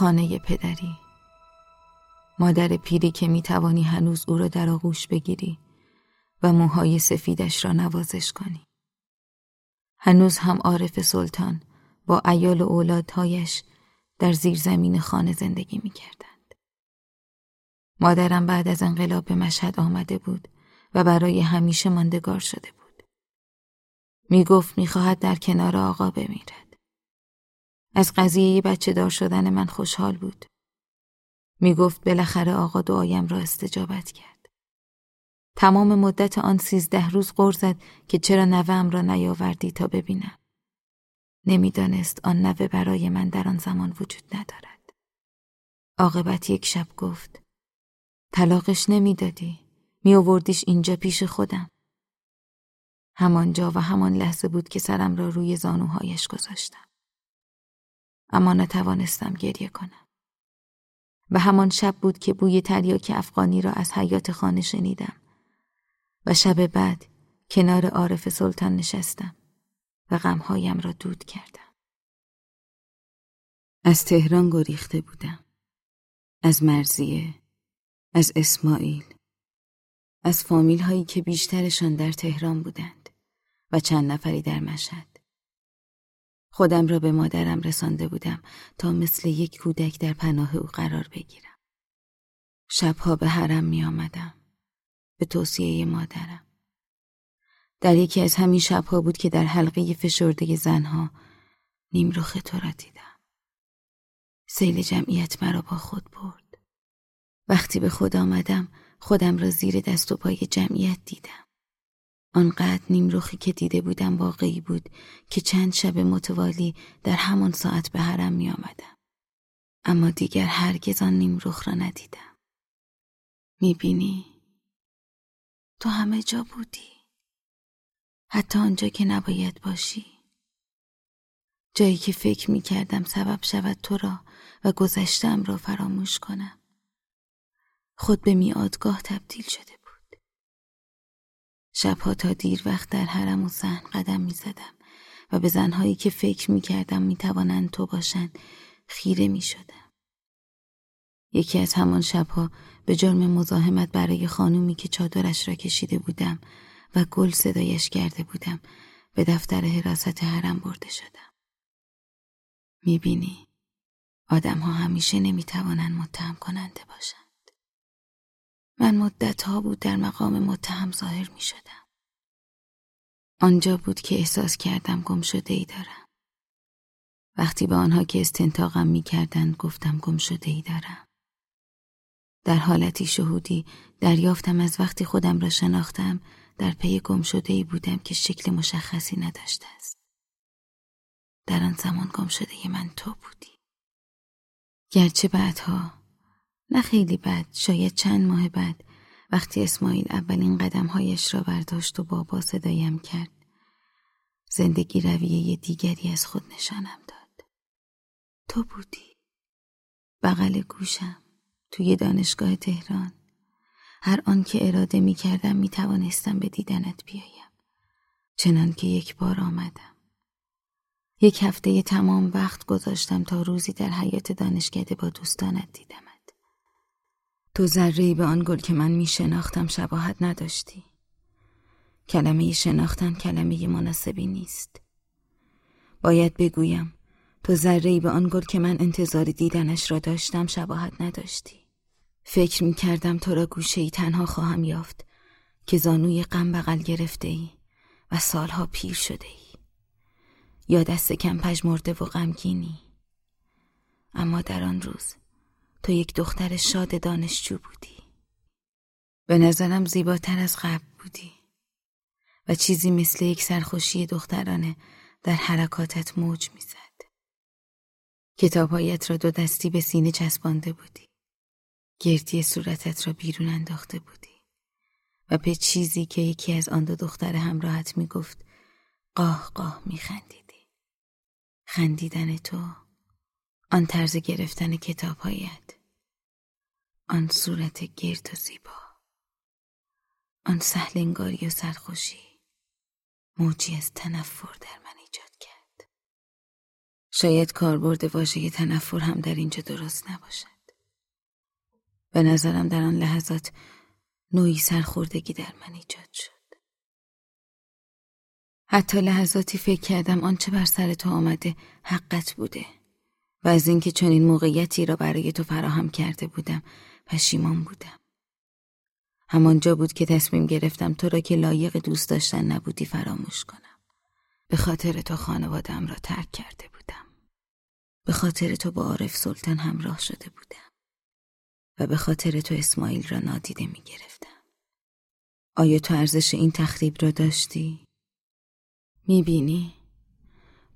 خانه پدری مادر پیری که می توانی هنوز او را در آغوش بگیری و موهای سفیدش را نوازش کنی. هنوز هم عارف سلطان با ایال و اولادهایش در زیر زمین خانه زندگی می کردند. مادرم بعد از انقلاب به مشهد آمده بود و برای همیشه ماندگار شده بود. می گفت می خواهد در کنار آقا بمیرد. از قضیه بچه دار شدن من خوشحال بود. می گفت بالاخره آقا دعایم را استجابت کرد. تمام مدت آن سیزده روز غر زد که چرا نوم را نیاوردی تا ببینم. نمی‌دانست آن نوه برای من در آن زمان وجود ندارد. عاقبت یک شب گفت طلاقش نمی‌دادی می آوردیش اینجا پیش خودم. همانجا و همان لحظه بود که سرم را روی زانوهایش گذاشتم. اما نتوانستم گریه کنم. و همان شب بود که بوی تریاک افغانی را از حیات خانه شنیدم و شب بعد کنار عارف سلطان نشستم و غمهایم را دود کردم. از تهران گریخته بودم. از مرزیه، از اسماعیل، از فامیل هایی که بیشترشان در تهران بودند و چند نفری در مشهد. خودم را به مادرم رسانده بودم تا مثل یک کودک در پناه او قرار بگیرم. شبها به حرم می آمدم. به توصیه مادرم. در یکی از همین شبها بود که در حلقه فشرده زنها نیم رخ تو را دیدم. سیل جمعیت مرا با خود برد. وقتی به خود آمدم خودم را زیر دست و پای جمعیت دیدم. آنقدر نیم رخی که دیده بودم واقعی بود که چند شب متوالی در همان ساعت به حرم می آمدم. اما دیگر هرگز آن نیم رخ را ندیدم. می بینی؟ تو همه جا بودی. حتی آنجا که نباید باشی. جایی که فکر می کردم سبب شود تو را و گذشتم را فراموش کنم. خود به میادگاه تبدیل شده. شبها تا دیر وقت در حرم و سحن قدم می زدم و به زنهایی که فکر می کردم می توانند تو باشند خیره می شدم. یکی از همان شبها به جرم مزاحمت برای خانومی که چادرش را کشیده بودم و گل صدایش کرده بودم به دفتر حراست حرم برده شدم. می‌بینی آدم ها همیشه نمی‌توانند متهم کننده باشند. من مدت ها بود در مقام متهم ظاهر می شدم. آنجا بود که احساس کردم گم شده ای دارم. وقتی به آنها که استنتاقم می کردند گفتم گم شده ای دارم. در حالتی شهودی دریافتم از وقتی خودم را شناختم در پی گم شده ای بودم که شکل مشخصی نداشته است. در آن زمان گم شده من تو بودی. گرچه بعدها نه خیلی بعد شاید چند ماه بعد وقتی اسماعیل اولین قدمهایش را برداشت و بابا صدایم کرد زندگی رویه دیگری از خود نشانم داد. تو بودی. بغل گوشم توی دانشگاه تهران هر آن که اراده می کردم می توانستم به دیدنت بیایم. چنان که یک بار آمدم. یک هفته تمام وقت گذاشتم تا روزی در حیات دانشکده با دوستانت دیدمت. تو ذره به آن گل که من می شناختم شباهت نداشتی. کلمه شناختن کلمه مناسبی نیست. باید بگویم تو ذره به آن گل که من انتظار دیدنش را داشتم شباهت نداشتی. فکر می کردم تو را گوشه ای تنها خواهم یافت که زانوی غم بغل گرفته ای و سالها پیر شده ای یا دست کم پژمرده و غمگینی اما در آن روز تو یک دختر شاد دانشجو بودی. به نظرم زیباتر از قبل بودی. و چیزی مثل یک سرخوشی دخترانه در حرکاتت موج می‌زد. کتابهایت را دو دستی به سینه چسبانده بودی. گردی صورتت را بیرون انداخته بودی. و به چیزی که یکی از آن دو دختر همراهت می‌گفت قاه قاه میخندیدی. خندیدن تو آن طرز گرفتن کتابهایت. آن صورت گرد و زیبا. آن سهلنگاری و سرخوشی. موجی از تنفر در من ایجاد کرد. شاید کاربرد واژه تنفر هم در اینجا درست نباشد. به نظرم در آن لحظات نوعی سرخوردگی در من ایجاد شد. حتی لحظاتی فکر کردم آنچه بر سر تو آمده حقت بوده. و از اینکه چنین موقعیتی را برای تو فراهم کرده بودم پشیمان بودم. همانجا بود که تصمیم گرفتم تو را که لایق دوست داشتن نبودی فراموش کنم. به خاطر تو خانوادم را ترک کرده بودم. به خاطر تو با عارف سلطان همراه شده بودم. و به خاطر تو اسماعیل را نادیده می گرفتم. آیا تو ارزش این تخریب را داشتی؟ می بینی؟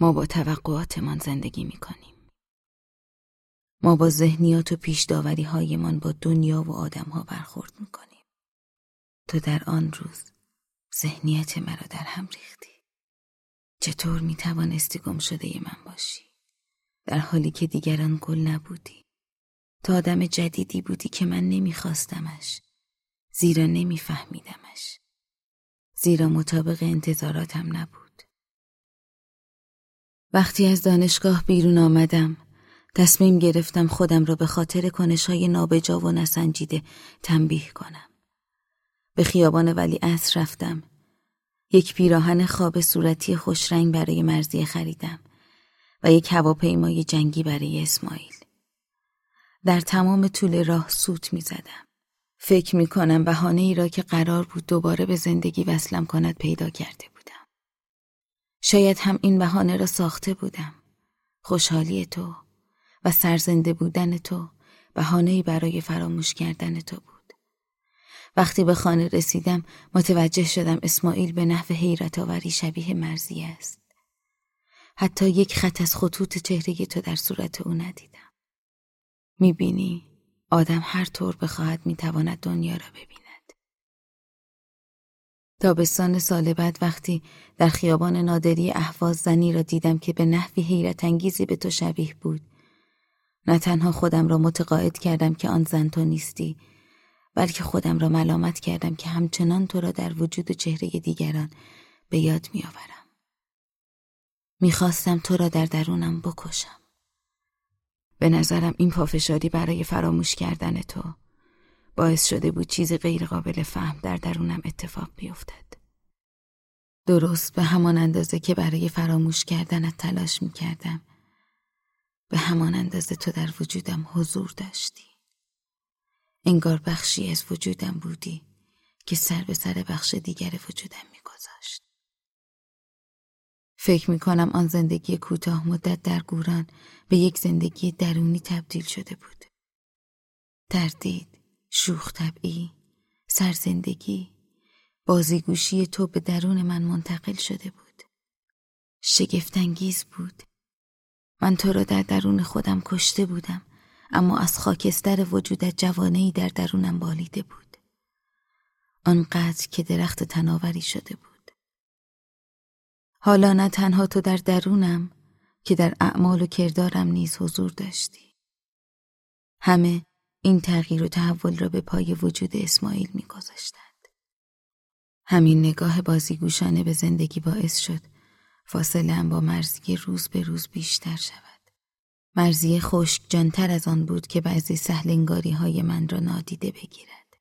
ما با توقعاتمان زندگی می کنیم. ما با ذهنیات و پیش داوری هایمان با دنیا و آدم ها برخورد می کنیم. تو در آن روز ذهنیت مرا در هم ریختی. چطور می توانستی گم شده من باشی؟ در حالی که دیگران گل نبودی. تا آدم جدیدی بودی که من نمیخواستمش. زیرا نمیفهمیدمش. زیرا مطابق انتظاراتم نبود. وقتی از دانشگاه بیرون آمدم تصمیم گرفتم خودم را به خاطر کنشهای نابجا و نسنجیده تنبیه کنم. به خیابان ولی اصر رفتم. یک پیراهن خواب صورتی خوشرنگ برای مرزی خریدم و یک هواپیمای جنگی برای اسماعیل. در تمام طول راه سوت می زدم. فکر می کنم بهانه ای را که قرار بود دوباره به زندگی وصلم کند پیدا کرده بودم. شاید هم این بهانه را ساخته بودم. خوشحالی تو و سرزنده بودن تو بهانه برای فراموش کردن تو بود. وقتی به خانه رسیدم متوجه شدم اسماعیل به نحو حیرت آوری شبیه مرزی است. حتی یک خط از خطوط چهره تو در صورت او ندیدم. می‌بینی آدم هر طور بخواهد می‌تواند دنیا را ببیند. تابستان سال بعد وقتی در خیابان نادری احواز زنی را دیدم که به نحوی حیرت انگیزی به تو شبیه بود. نه تنها خودم را متقاعد کردم که آن زن تو نیستی بلکه خودم را ملامت کردم که همچنان تو را در وجود چهره دیگران به یاد میآورم. می‌خواستم تو را در درونم بکشم. به نظرم این پافشاری برای فراموش کردن تو باعث شده بود چیز غیر قابل فهم در درونم اتفاق بیفتد. درست به همان اندازه که برای فراموش کردنت تلاش می کردم. به همان اندازه تو در وجودم حضور داشتی. انگار بخشی از وجودم بودی که سر به سر بخش دیگر وجودم میگذاشت. فکر می کنم آن زندگی کوتاه مدت در گوران به یک زندگی درونی تبدیل شده بود. تردید، شوخ طبعی، سرزندگی، بازیگوشی تو به درون من منتقل شده بود. شگفتانگیز بود. من تو را در درون خودم کشته بودم اما از خاکستر وجودت جوانهی در درونم بالیده بود. آنقدر که درخت تناوری شده بود. حالا نه تنها تو در درونم که در اعمال و کردارم نیز حضور داشتی. همه این تغییر و تحول را به پای وجود اسماعیل میگذاشتند. همین نگاه بازیگوشانه به زندگی باعث شد فاصله با مرزی روز به روز بیشتر شود. مرزی خشک جانتر از آن بود که بعضی سهلنگاری های من را نادیده بگیرد.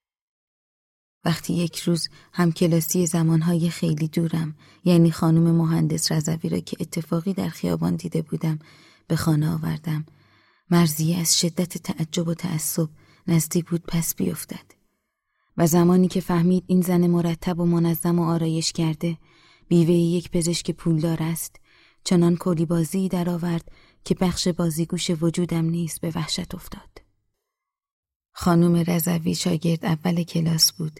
وقتی یک روز همکلاسی زمانهای خیلی دورم یعنی خانم مهندس رضوی را که اتفاقی در خیابان دیده بودم به خانه آوردم مرزیه از شدت تعجب و تعصب نزدیک بود پس بیفتد و زمانی که فهمید این زن مرتب و منظم و آرایش کرده بیوه یک پزشک پولدار است چنان کلی بازی درآورد که بخش بازیگوش وجودم نیست به وحشت افتاد خانم رضوی شاگرد اول کلاس بود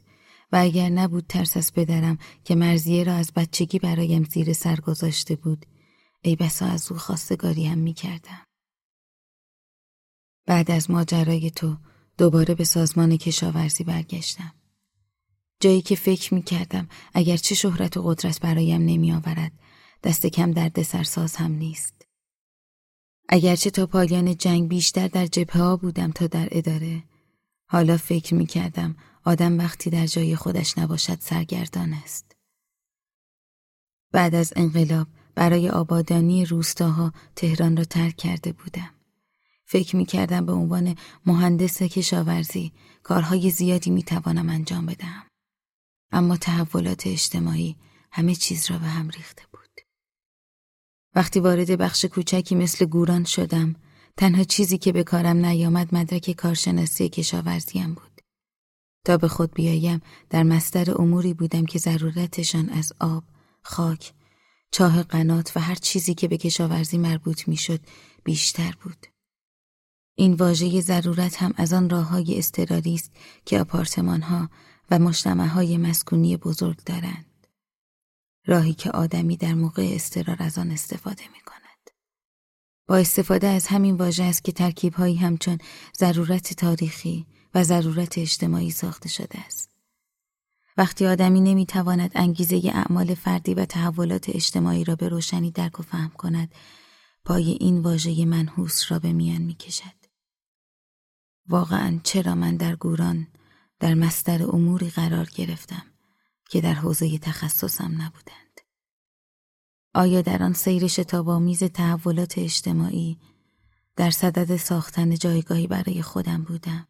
و اگر نبود ترس از پدرم که مرزیه را از بچگی برایم زیر سر گذاشته بود ای بسا از او خواستگاری هم می کردم. بعد از ماجرای تو دوباره به سازمان کشاورزی برگشتم. جایی که فکر می کردم اگر چه شهرت و قدرت برایم نمی آورد دست کم درد سرساز هم نیست. اگرچه تا پایان جنگ بیشتر در جبهه ها بودم تا در اداره حالا فکر می کردم آدم وقتی در جای خودش نباشد سرگردان است. بعد از انقلاب برای آبادانی روستاها تهران را ترک کرده بودم. فکر می کردم به عنوان مهندس کشاورزی کارهای زیادی می توانم انجام بدهم. اما تحولات اجتماعی همه چیز را به هم ریخته بود. وقتی وارد بخش کوچکی مثل گوران شدم، تنها چیزی که به کارم نیامد مدرک کارشناسی کشاورزیم بود. تا به خود بیایم در مستر اموری بودم که ضرورتشان از آب، خاک، چاه قنات و هر چیزی که به کشاورزی مربوط می‌شد بیشتر بود. این واژه ضرورت هم از آن راه های است که آپارتمان ها و مجتمع های مسکونی بزرگ دارند. راهی که آدمی در موقع استرار از آن استفاده می کند. با استفاده از همین واژه است که ترکیب هایی همچون ضرورت تاریخی و ضرورت اجتماعی ساخته شده است. وقتی آدمی نمی‌تواند انگیزه اعمال فردی و تحولات اجتماعی را به روشنی درک و فهم کند، پای این واژه منحوس را به میان می‌کشد. واقعا چرا من در گوران در مستر اموری قرار گرفتم که در حوزه تخصصم نبودند. آیا در آن سیر شتابآمیز تحولات اجتماعی در صدد ساختن جایگاهی برای خودم بودم؟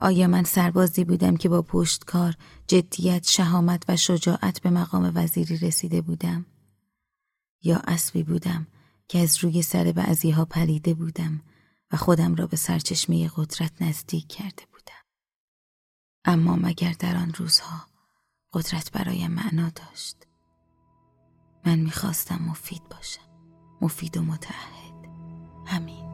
آیا من سربازی بودم که با پشتکار، جدیت، شهامت و شجاعت به مقام وزیری رسیده بودم؟ یا اسبی بودم که از روی سر بعضی ها پریده بودم و خودم را به سرچشمه قدرت نزدیک کرده. اما مگر در آن روزها قدرت برایم معنا داشت. من می‌خواستم مفید باشم. مفید و متعهد. همین.